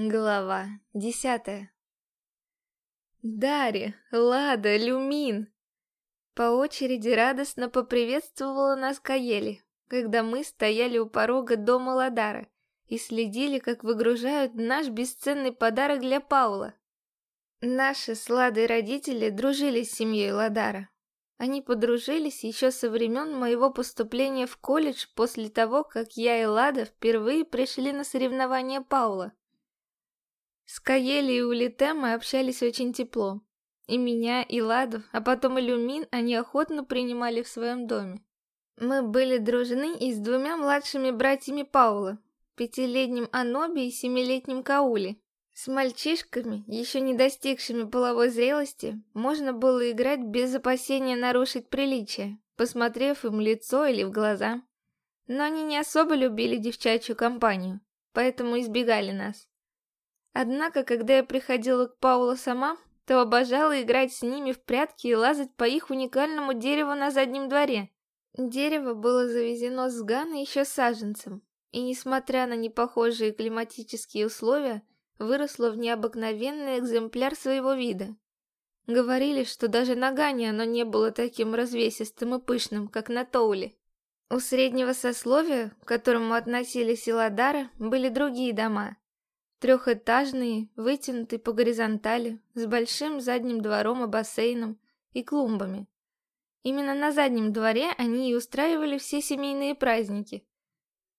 Глава десятая Дарья, Лада, Люмин! По очереди радостно поприветствовала нас Каели, когда мы стояли у порога дома Ладара и следили, как выгружают наш бесценный подарок для Паула. Наши с Ладой родители дружили с семьей Ладара. Они подружились еще со времен моего поступления в колледж после того, как я и Лада впервые пришли на соревнования Паула. С Каели и Улите мы общались очень тепло. И меня, и Ладу, а потом и Люмин они охотно принимали в своем доме. Мы были дружны и с двумя младшими братьями Паула, пятилетним Аноби и семилетним Каули. С мальчишками, еще не достигшими половой зрелости, можно было играть без опасения нарушить приличие, посмотрев им лицо или в глаза. Но они не особо любили девчачью компанию, поэтому избегали нас. Однако, когда я приходила к Паулу сама, то обожала играть с ними в прятки и лазать по их уникальному дереву на заднем дворе. Дерево было завезено с Гана еще саженцем, и, несмотря на непохожие климатические условия, выросло в необыкновенный экземпляр своего вида. Говорили, что даже на Гане оно не было таким развесистым и пышным, как на Тоуле. У среднего сословия, к которому относились Иладара, были другие дома, Трехэтажные, вытянутые по горизонтали, с большим задним двором и бассейном, и клумбами. Именно на заднем дворе они и устраивали все семейные праздники.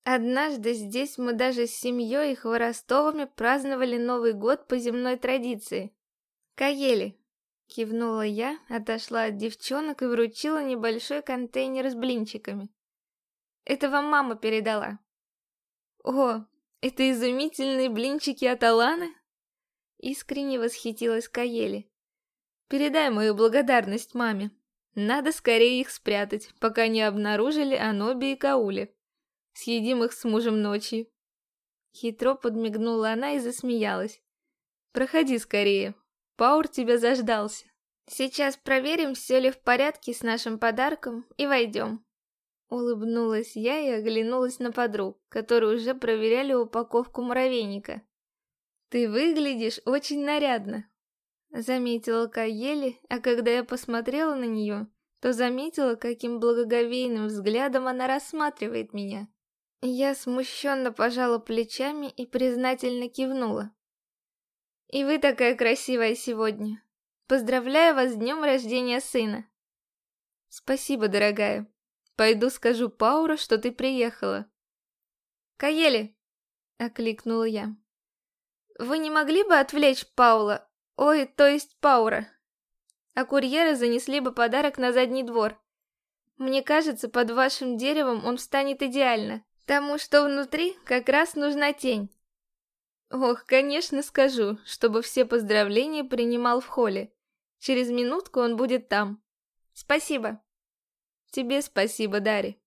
Однажды здесь мы даже с семьей и Хворостовыми праздновали Новый год по земной традиции. «Каели!» — кивнула я, отошла от девчонок и вручила небольшой контейнер с блинчиками. «Это вам мама передала». «О, это изумительные блинчики от Аланы? Искренне восхитилась Каели. Передай мою благодарность маме. Надо скорее их спрятать, пока не обнаружили Аноби и Каули. Съедим их с мужем ночью. Хитро подмигнула она и засмеялась. Проходи скорее. Паур тебя заждался. Сейчас проверим, все ли в порядке с нашим подарком и войдем. Улыбнулась я и оглянулась на подруг, которые уже проверяли упаковку муравейника. «Ты выглядишь очень нарядно», — заметила Каели, а когда я посмотрела на нее, то заметила, каким благоговейным взглядом она рассматривает меня. Я смущенно пожала плечами и признательно кивнула. «И вы такая красивая сегодня. Поздравляю вас с днем рождения сына!» «Спасибо, дорогая», Пойду скажу Паура, что ты приехала. Каели, окликнула я. Вы не могли бы отвлечь Паула? Ой, то есть Паура. А курьеры занесли бы подарок на задний двор. Мне кажется, под вашим деревом он встанет идеально, потому что внутри как раз нужна тень. Ох, конечно, скажу, чтобы все поздравления принимал в холле. Через минутку он будет там. Спасибо. Тебе спасибо, Дари.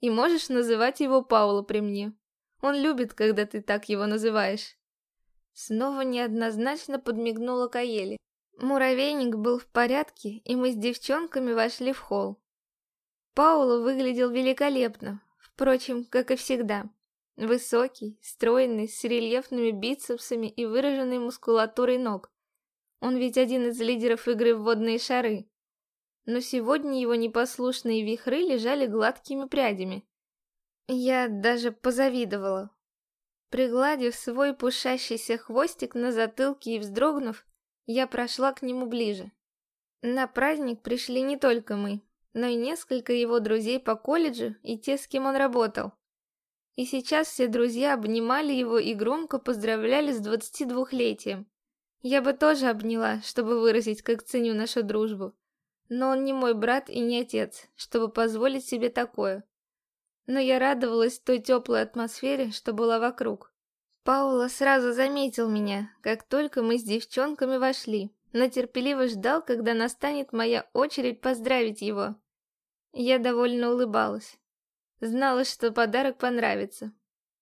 И можешь называть его Паула при мне. Он любит, когда ты так его называешь. Снова неоднозначно подмигнула Каели. Муравейник был в порядке, и мы с девчонками вошли в холл. Паула выглядел великолепно, впрочем, как и всегда. Высокий, стройный, с рельефными бицепсами и выраженной мускулатурой ног. Он ведь один из лидеров игры в водные шары но сегодня его непослушные вихры лежали гладкими прядями. Я даже позавидовала. Пригладив свой пушащийся хвостик на затылке и вздрогнув, я прошла к нему ближе. На праздник пришли не только мы, но и несколько его друзей по колледжу и те, с кем он работал. И сейчас все друзья обнимали его и громко поздравляли с 22-летием. Я бы тоже обняла, чтобы выразить, как ценю нашу дружбу. Но он не мой брат и не отец, чтобы позволить себе такое. Но я радовалась той теплой атмосфере, что была вокруг. Паула сразу заметил меня, как только мы с девчонками вошли, но терпеливо ждал, когда настанет моя очередь поздравить его. Я довольно улыбалась. Знала, что подарок понравится.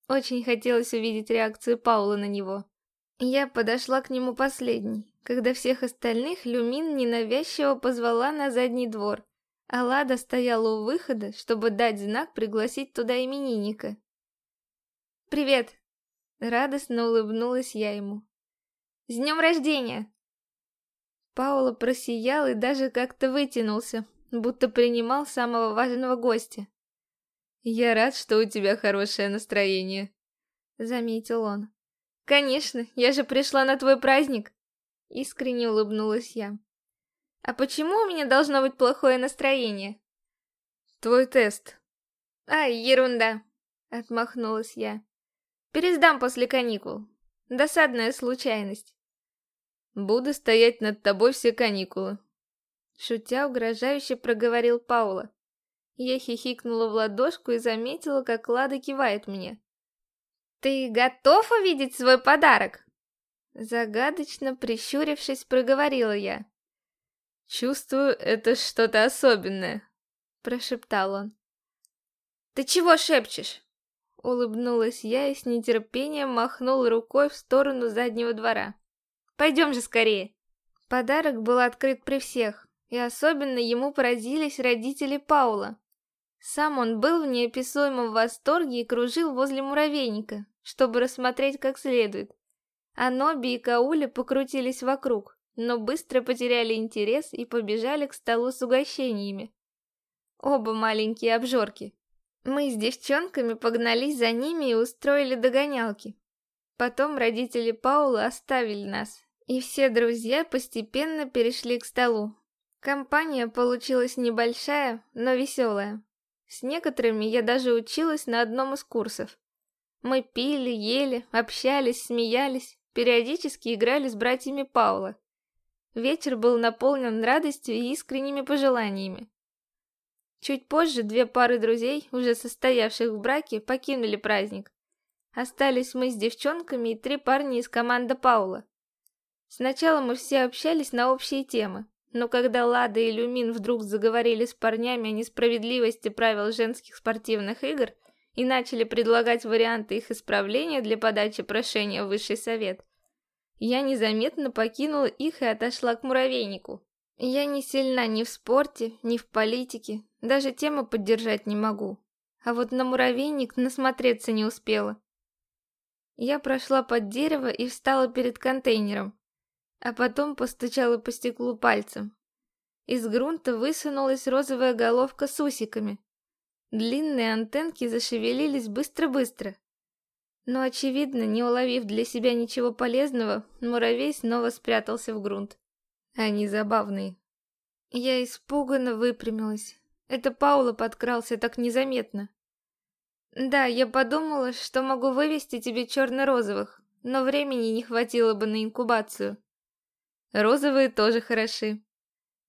Очень хотелось увидеть реакцию Паула на него. Я подошла к нему последней, когда всех остальных Люмин ненавязчиво позвала на задний двор, а Лада стояла у выхода, чтобы дать знак пригласить туда именинника. «Привет!» Радостно улыбнулась я ему. «С днем рождения!» Паула просиял и даже как-то вытянулся, будто принимал самого важного гостя. «Я рад, что у тебя хорошее настроение», — заметил он. «Конечно, я же пришла на твой праздник!» Искренне улыбнулась я. «А почему у меня должно быть плохое настроение?» «Твой тест». «Ай, ерунда!» — отмахнулась я. «Пересдам после каникул. Досадная случайность». «Буду стоять над тобой все каникулы», — шутя угрожающе проговорил Паула. Я хихикнула в ладошку и заметила, как Лада кивает мне. «Ты готов увидеть свой подарок?» Загадочно прищурившись, проговорила я. «Чувствую, это что-то особенное», — прошептал он. «Ты чего шепчешь?» Улыбнулась я и с нетерпением махнула рукой в сторону заднего двора. «Пойдем же скорее!» Подарок был открыт при всех, и особенно ему поразились родители Паула. Сам он был в неописуемом восторге и кружил возле муравейника, чтобы рассмотреть как следует. А Ноби и Каули покрутились вокруг, но быстро потеряли интерес и побежали к столу с угощениями. Оба маленькие обжорки. Мы с девчонками погнались за ними и устроили догонялки. Потом родители Паула оставили нас, и все друзья постепенно перешли к столу. Компания получилась небольшая, но веселая. С некоторыми я даже училась на одном из курсов. Мы пили, ели, общались, смеялись, периодически играли с братьями Паула. Вечер был наполнен радостью и искренними пожеланиями. Чуть позже две пары друзей, уже состоявших в браке, покинули праздник. Остались мы с девчонками и три парня из команды Паула. Сначала мы все общались на общие темы, но когда Лада и Люмин вдруг заговорили с парнями о несправедливости правил женских спортивных игр и начали предлагать варианты их исправления для подачи прошения в высший совет, я незаметно покинула их и отошла к муравейнику. Я не сильна ни в спорте, ни в политике, даже тему поддержать не могу. А вот на муравейник насмотреться не успела. Я прошла под дерево и встала перед контейнером, а потом постучала по стеклу пальцем. Из грунта высунулась розовая головка с усиками. Длинные антенки зашевелились быстро-быстро. Но, очевидно, не уловив для себя ничего полезного, муравей снова спрятался в грунт. Они забавные. Я испуганно выпрямилась. Это Паула подкрался так незаметно. Да, я подумала, что могу вывести тебе черно-розовых, но времени не хватило бы на инкубацию. Розовые тоже хороши.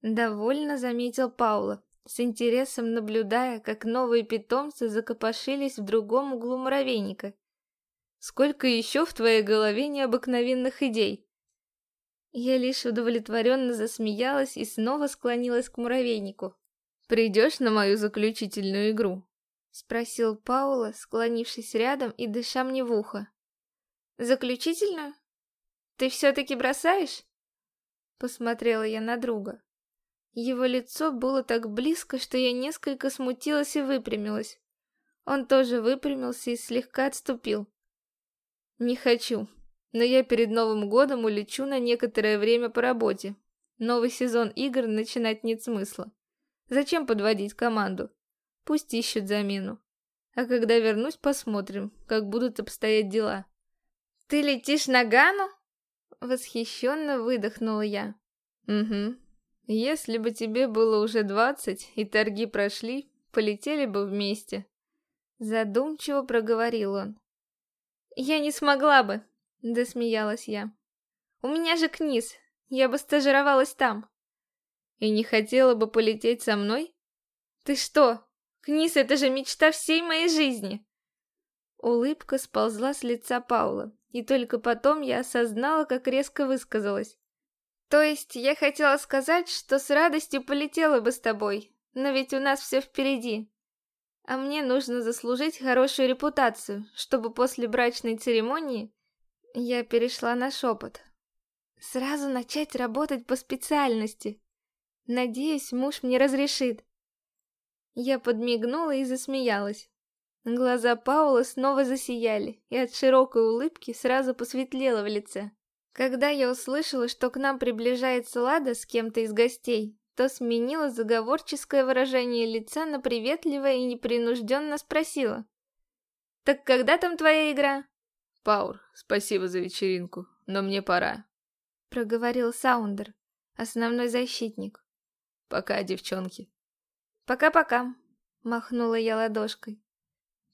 Довольно заметил Паула, с интересом наблюдая, как новые питомцы закопошились в другом углу муравейника. Сколько еще в твоей голове необыкновенных идей? Я лишь удовлетворенно засмеялась и снова склонилась к муравейнику. «Придешь на мою заключительную игру?» Спросил Паула, склонившись рядом и дыша мне в ухо. «Заключительную? Ты все-таки бросаешь?» Посмотрела я на друга. Его лицо было так близко, что я несколько смутилась и выпрямилась. Он тоже выпрямился и слегка отступил. «Не хочу», но я перед Новым годом улечу на некоторое время по работе. Новый сезон игр начинать нет смысла. Зачем подводить команду? Пусть ищут замену. А когда вернусь, посмотрим, как будут обстоять дела. «Ты летишь на Гану?» Восхищенно выдохнула я. «Угу. Если бы тебе было уже двадцать и торги прошли, полетели бы вместе». Задумчиво проговорил он. «Я не смогла бы, Засмеялась я. У меня же КНИС, я бы стажировалась там. И не хотела бы полететь со мной? Ты что? КНИС это же мечта всей моей жизни. Улыбка сползла с лица Паула, и только потом я осознала, как резко высказалась. То есть я хотела сказать, что с радостью полетела бы с тобой, но ведь у нас все впереди. А мне нужно заслужить хорошую репутацию, чтобы после брачной церемонии я перешла на шепот. Сразу начать работать по специальности. Надеюсь, муж мне разрешит. Я подмигнула и засмеялась. Глаза Паула снова засияли, и от широкой улыбки сразу посветлело в лице. Когда я услышала, что к нам приближается Лада с кем-то из гостей, то сменила заговорческое выражение лица на приветливое и непринужденно спросила. «Так когда там твоя игра?» «Паур, спасибо за вечеринку, но мне пора», — проговорил Саундер, основной защитник. «Пока, девчонки». «Пока-пока», — махнула я ладошкой.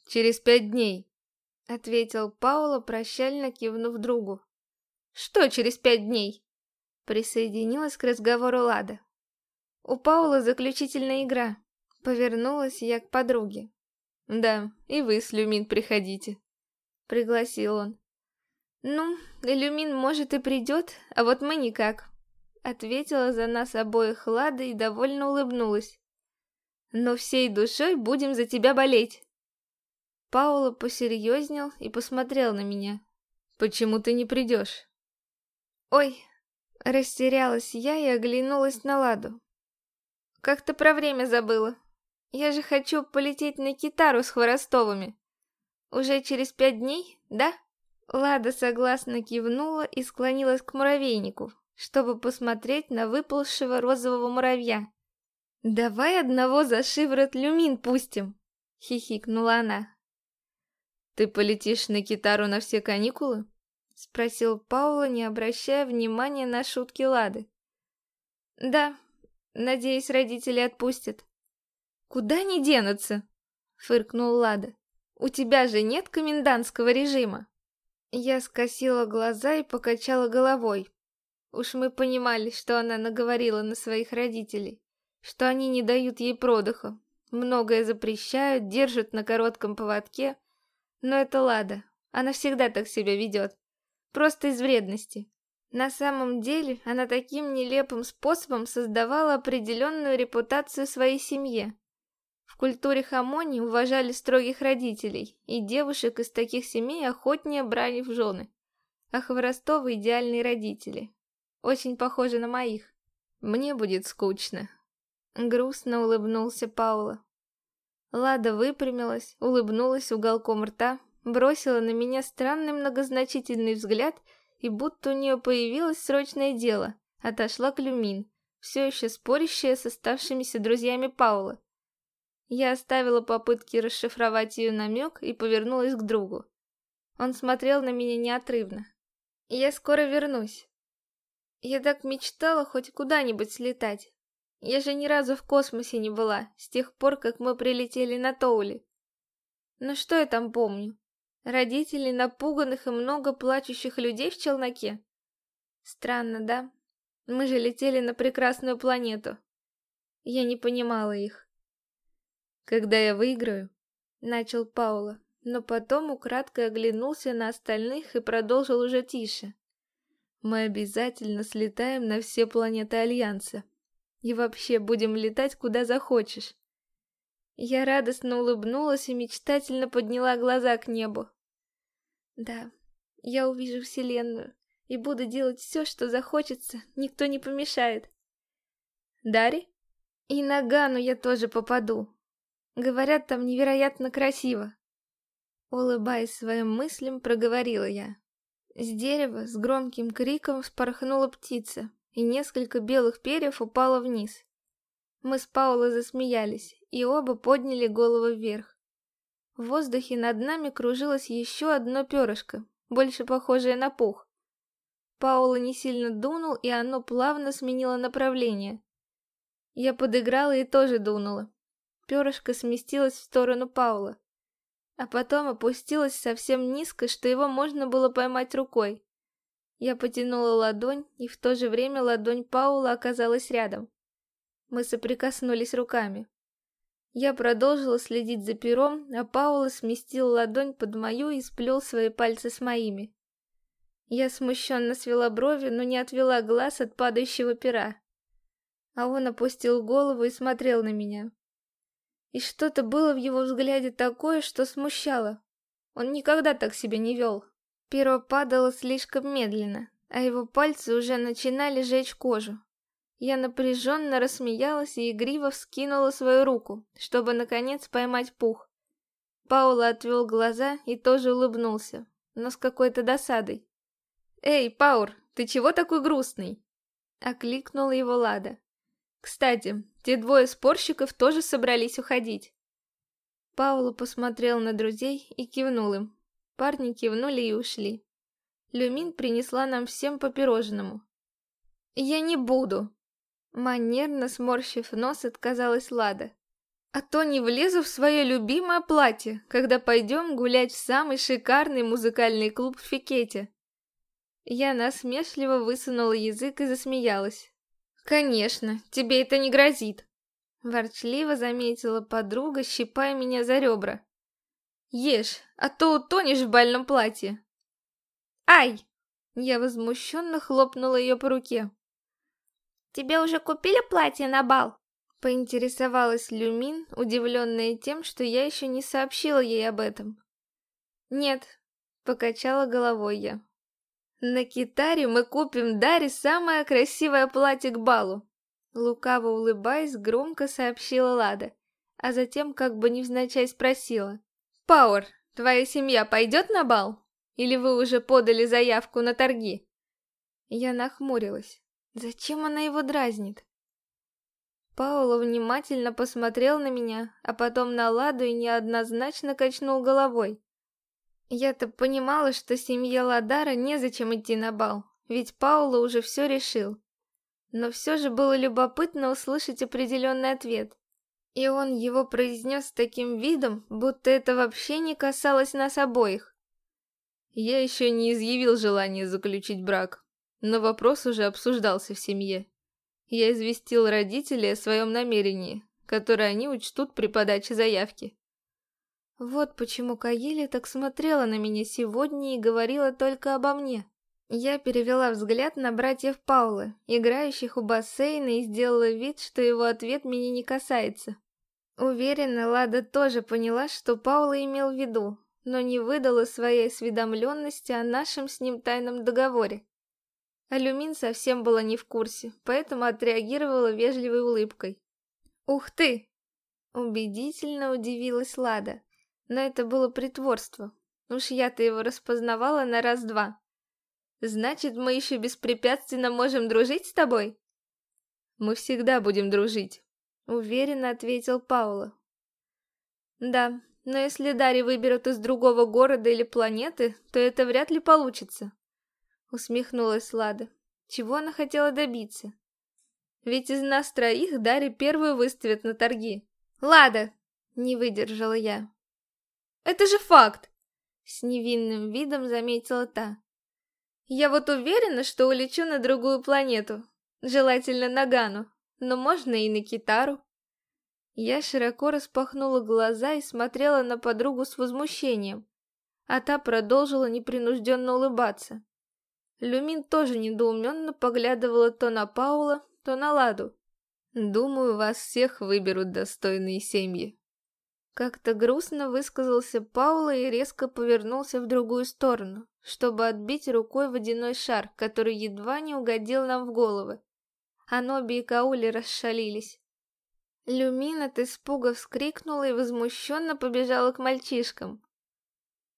«Через пять дней», — ответил Паула, прощально кивнув другу. «Что через пять дней?» Присоединилась к разговору Лада. «У Паула заключительная игра». Повернулась я к подруге. «Да, и вы с Люмин приходите», — пригласил он. «Ну, Люмин, может, и придет, а вот мы никак», — ответила за нас обоих Лада и довольно улыбнулась. «Но всей душой будем за тебя болеть». Паула посерьезнел и посмотрел на меня. «Почему ты не придешь?» Ой, растерялась я и оглянулась на Ладу. Как-то про время забыла. Я же хочу полететь на Китару с Хворостовыми. Уже через пять дней, да? Лада согласно кивнула и склонилась к муравейнику, чтобы посмотреть на выползшего розового муравья. «Давай одного за шиворот люмин пустим!» — хихикнула она. «Ты полетишь на Китару на все каникулы?» — спросил Паула, не обращая внимания на шутки Лады. «Да, надеюсь, родители отпустят». «Куда они денутся?» — фыркнул Лада. «У тебя же нет комендантского режима». Я скосила глаза и покачала головой. Уж мы понимали, что она наговорила на своих родителей, что они не дают ей продыха, многое запрещают, держат на коротком поводке, но это Лада, она всегда так себя ведет. Просто из вредности. На самом деле, она таким нелепым способом создавала определенную репутацию своей семье. В культуре Хамони уважали строгих родителей, и девушек из таких семей охотнее брали в жены. А Хворостовы идеальные родители. Очень похожи на моих. Мне будет скучно. Грустно улыбнулся Паула. Лада выпрямилась, улыбнулась уголком рта, бросила на меня странный многозначительный взгляд и будто у нее появилось срочное дело, отошла к Люмин, все еще спорящая с оставшимися друзьями Паула. Я оставила попытки расшифровать ее намек и повернулась к другу. Он смотрел на меня неотрывно. «Я скоро вернусь. Я так мечтала хоть куда-нибудь слетать. Я же ни разу в космосе не была, с тех пор, как мы прилетели на Тоули. Но что я там помню? Родителей напуганных и много плачущих людей в челноке? Странно, да? Мы же летели на прекрасную планету. Я не понимала их. Когда я выиграю, начал Паула, но потом украдкой оглянулся на остальных и продолжил уже тише. Мы обязательно слетаем на все планеты Альянса. И вообще будем летать куда захочешь. Я радостно улыбнулась и мечтательно подняла глаза к небу. Да, я увижу Вселенную и буду делать все, что захочется, никто не помешает. Дари? И на Гану я тоже попаду. Говорят, там невероятно красиво. Улыбаясь своим мыслям, проговорила я. С дерева с громким криком вспорхнула птица, и несколько белых перьев упало вниз. Мы с Паулой засмеялись, и оба подняли голову вверх. В воздухе над нами кружилось еще одно перышко, больше похожее на пух. Паула не сильно дунул, и оно плавно сменило направление. Я подыграла и тоже дунула. Перышко сместилось в сторону Паула, а потом опустилось совсем низко, что его можно было поймать рукой. Я потянула ладонь, и в то же время ладонь Паула оказалась рядом. Мы соприкоснулись руками. Я продолжила следить за пером, а Паула сместил ладонь под мою и сплел свои пальцы с моими. Я смущенно свела брови, но не отвела глаз от падающего пера. А он опустил голову и смотрел на меня. И что-то было в его взгляде такое, что смущало. Он никогда так себя не вел. Перо падало слишком медленно, а его пальцы уже начинали жечь кожу. Я напряженно рассмеялась и игриво вскинула свою руку, чтобы наконец поймать пух. Паула отвел глаза и тоже улыбнулся, но с какой-то досадой. «Эй, Паур, ты чего такой грустный?» Окликнула его Лада. «Кстати, те двое спорщиков тоже собрались уходить». Паула посмотрел на друзей и кивнул им. Парни кивнули и ушли. Люмин принесла нам всем по пирожному. «Я не буду!» Манерно сморщив нос, отказалась Лада. «А то не влезу в свое любимое платье, когда пойдем гулять в самый шикарный музыкальный клуб в Фикете». Я насмешливо высунула язык и засмеялась. «Конечно, тебе это не грозит!» Ворчливо заметила подруга, щипая меня за ребра. «Ешь, а то утонешь в бальном платье!» «Ай!» Я возмущенно хлопнула ее по руке. «Тебе уже купили платье на бал?» Поинтересовалась Люмин, удивленная тем, что я еще не сообщила ей об этом. «Нет», — покачала головой я. «На китаре мы купим Даре самое красивое платье к балу», лукаво улыбаясь, громко сообщила Лада, а затем как бы невзначай спросила. «Пауэр, твоя семья пойдет на бал? Или вы уже подали заявку на торги?» Я нахмурилась. Зачем она его дразнит? Паула внимательно посмотрел на меня, а потом на Ладу и неоднозначно качнул головой. Я-то понимала, что семье Ладара незачем идти на бал, ведь Паула уже все решил. Но все же было любопытно услышать определенный ответ. И он его произнес таким видом, будто это вообще не касалось нас обоих. Я еще не изъявил желания заключить брак, но вопрос уже обсуждался в семье. Я известил родителей о своем намерении, которое они учтут при подаче заявки. Вот почему Каели так смотрела на меня сегодня и говорила только обо мне. Я перевела взгляд на братьев Паулы, играющих у бассейна, и сделала вид, что его ответ меня не касается. Уверена, Лада тоже поняла, что Паула имел в виду, но не выдала своей осведомленности о нашем с ним тайном договоре. Алюмин совсем была не в курсе, поэтому отреагировала вежливой улыбкой. «Ух ты!» Убедительно удивилась Лада, но это было притворство. Уж я-то его распознавала на раз-два. «Значит, мы еще беспрепятственно можем дружить с тобой?» «Мы всегда будем дружить», — уверенно ответил Паула. «Да, но если Дарья выберут из другого города или планеты, то это вряд ли получится. Усмехнулась Лада. Чего она хотела добиться? Ведь из нас троих Дарья первую выставит на торги. Лада! Не выдержала я. Это же факт! С невинным видом заметила та. Я вот уверена, что улечу на другую планету. Желательно на Гану, но можно и на Китару. Я широко распахнула глаза и смотрела на подругу с возмущением, а та продолжила непринужденно улыбаться. Люмин тоже недоуменно поглядывала то на Паула, то на Ладу. «Думаю, вас всех выберут достойные семьи». Как-то грустно высказался Паула и резко повернулся в другую сторону, чтобы отбить рукой водяной шар, который едва не угодил нам в головы. Аноби и Каули расшалились. Люмин от испуга вскрикнула и возмущенно побежала к мальчишкам.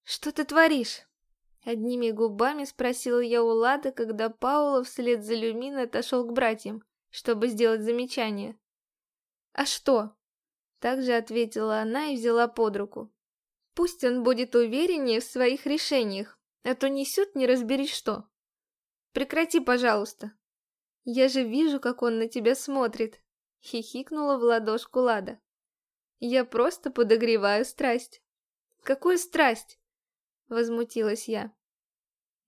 «Что ты творишь?» Одними губами спросила я у Лады, когда Паула вслед за Люминой отошел к братьям, чтобы сделать замечание. «А что?» Также ответила она и взяла под руку. «Пусть он будет увереннее в своих решениях, а то несет не разбери что. Прекрати, пожалуйста. Я же вижу, как он на тебя смотрит», — хихикнула в ладошку Лада. «Я просто подогреваю страсть». «Какую страсть?» Возмутилась я.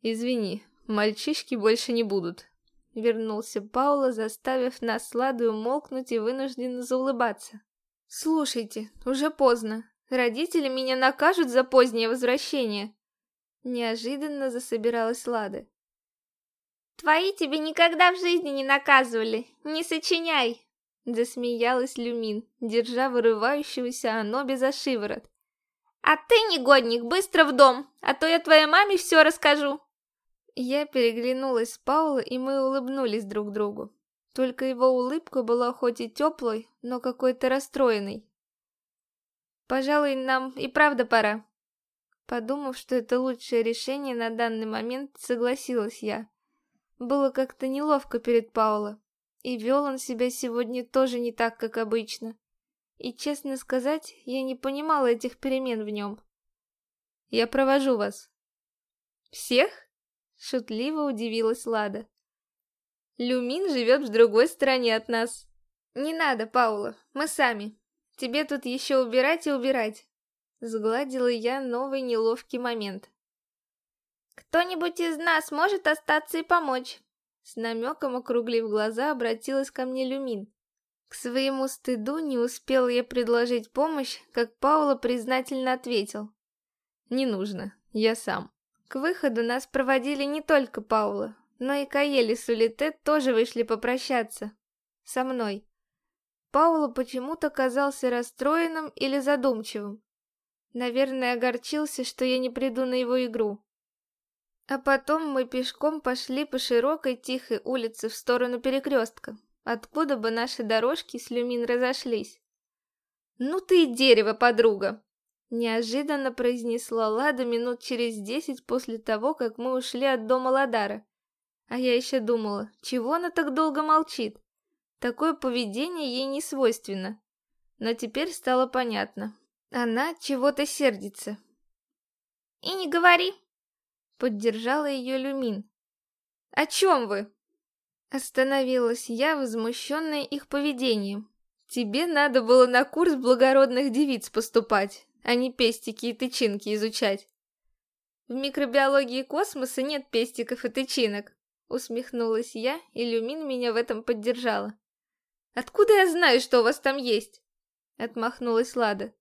Извини, мальчишки больше не будут. Вернулся Паула, заставив нас с Ладой умолкнуть и вынужденно заулыбаться. Слушайте, уже поздно. Родители меня накажут за позднее возвращение. Неожиданно засобиралась Лада. Твои тебе никогда в жизни не наказывали. Не сочиняй. Засмеялась Люмин, держа вырывающегося Аноби за шиворот. «А ты, негодник, быстро в дом, а то я твоей маме все расскажу!» Я переглянулась с Паулой, и мы улыбнулись друг другу. Только его улыбка была хоть и теплой, но какой-то расстроенной. Пожалуй, нам и правда пора. Подумав, что это лучшее решение на данный момент, согласилась я. Было как-то неловко перед Пауло, и вел он себя сегодня тоже не так, как обычно. И, честно сказать, я не понимала этих перемен в нем. «Я провожу вас». «Всех?» — шутливо удивилась Лада. «Люмин живет в другой стороне от нас». «Не надо, Паула, мы сами. Тебе тут еще убирать и убирать». Сгладила я новый неловкий момент. «Кто-нибудь из нас может остаться и помочь?» С намеком округлив глаза, обратилась ко мне Люмин. К своему стыду не успел я предложить помощь, как Паула признательно ответил. «Не нужно, я сам». К выходу нас проводили не только Паула, но и Каели с Улите тоже вышли попрощаться. Со мной. Паула почему-то казался расстроенным или задумчивым. Наверное, огорчился, что я не приду на его игру. А потом мы пешком пошли по широкой тихой улице в сторону перекрестка, откуда бы наши дорожки с Люмин разошлись. «Ну ты и дерево, подруга!» Неожиданно произнесла Лада минут через десять после того, как мы ушли от дома Ладара. А я еще думала, чего она так долго молчит? Такое поведение ей не свойственно. Но теперь стало понятно. Она чего-то сердится. «И не говори!» Поддержала ее Люмин. «О чем вы?» Остановилась я, возмущенная их поведением. «Тебе надо было на курс благородных девиц поступать, а не пестики и тычинки изучать». «В микробиологии космоса нет пестиков и тычинок», усмехнулась я, и Люмин меня в этом поддержала. «Откуда я знаю, что у вас там есть?» Отмахнулась Лада.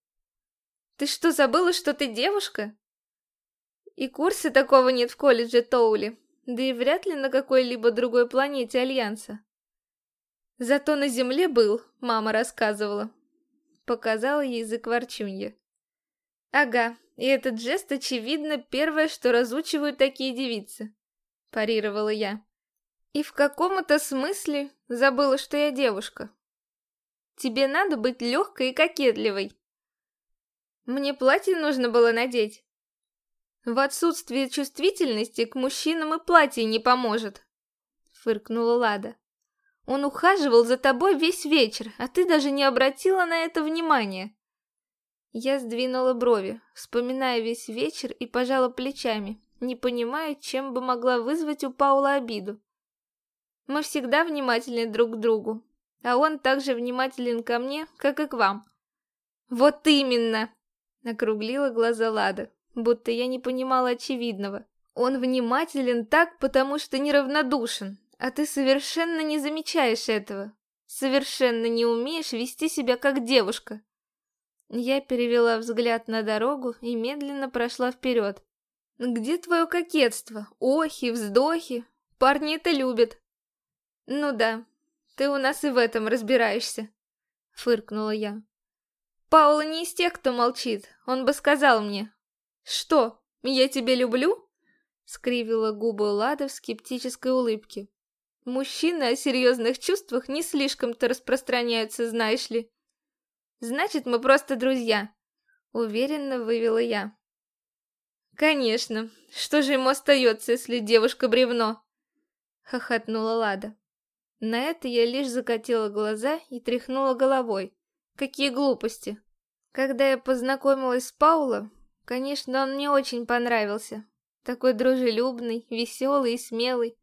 «Ты что, забыла, что ты девушка?» И курса такого нет в колледже Тоули, да и вряд ли на какой-либо другой планете Альянса. Зато на Земле был, мама рассказывала. Показала язык ворчунья. Ага, и этот жест, очевидно, первое, что разучивают такие девицы. Парировала я. И в каком-то смысле забыла, что я девушка. Тебе надо быть легкой и кокетливой. Мне платье нужно было надеть. В отсутствие чувствительности к мужчинам и платье не поможет, фыркнула Лада. Он ухаживал за тобой весь вечер, а ты даже не обратила на это внимания. Я сдвинула брови, вспоминая весь вечер и пожала плечами, не понимая, чем бы могла вызвать у Паула обиду. Мы всегда внимательны друг к другу, а он также внимателен ко мне, как и к вам. Вот именно, округлила глаза Лада будто я не понимала очевидного. Он внимателен так, потому что неравнодушен, а ты совершенно не замечаешь этого. Совершенно не умеешь вести себя как девушка. Я перевела взгляд на дорогу и медленно прошла вперед. Где твое кокетство? Охи, вздохи. Парни это любят. Ну да, ты у нас и в этом разбираешься, фыркнула я. Паула не из тех, кто молчит. Он бы сказал мне, «Что, я тебя люблю?» Скривила губы Лада в скептической улыбке. «Мужчины о серьезных чувствах не слишком-то распространяются, знаешь ли». «Значит, мы просто друзья», — уверенно вывела я. «Конечно, что же ему остается, если девушка бревно?» — хохотнула Лада. На это я лишь закатила глаза и тряхнула головой. Какие глупости. Когда я познакомилась с Пауло, Конечно, он мне очень понравился. Такой дружелюбный, веселый и смелый.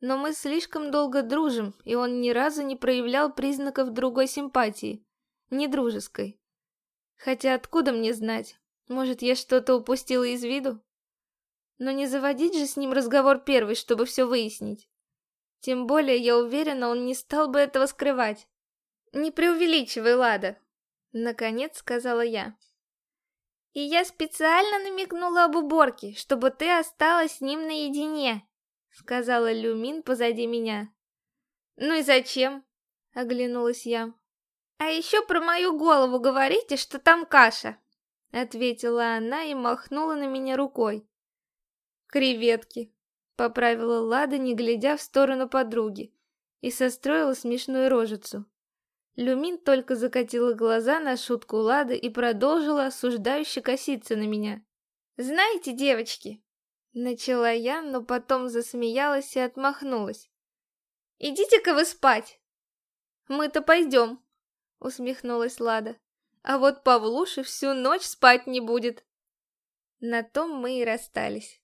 Но мы слишком долго дружим, и он ни разу не проявлял признаков другой симпатии, не дружеской. Хотя откуда мне знать? Может, я что-то упустила из виду? Но не заводить же с ним разговор первый, чтобы все выяснить. Тем более, я уверена, он не стал бы этого скрывать. «Не преувеличивай, Лада!» Наконец сказала я. И я специально намекнула об уборке, чтобы ты осталась с ним наедине, сказала Люмин позади меня. Ну и зачем? Оглянулась я. А еще про мою голову говорите, что там каша, ответила она и махнула на меня рукой. Креветки, поправила Лада, не глядя в сторону подруги, и состроила смешную рожицу. Люмин только закатила глаза на шутку Лады и продолжила осуждающе коситься на меня. «Знаете, девочки...» Начала я, но потом засмеялась и отмахнулась. «Идите-ка вы спать!» «Мы-то пойдем!» Усмехнулась Лада. «А вот Павлуша всю ночь спать не будет!» На том мы и расстались.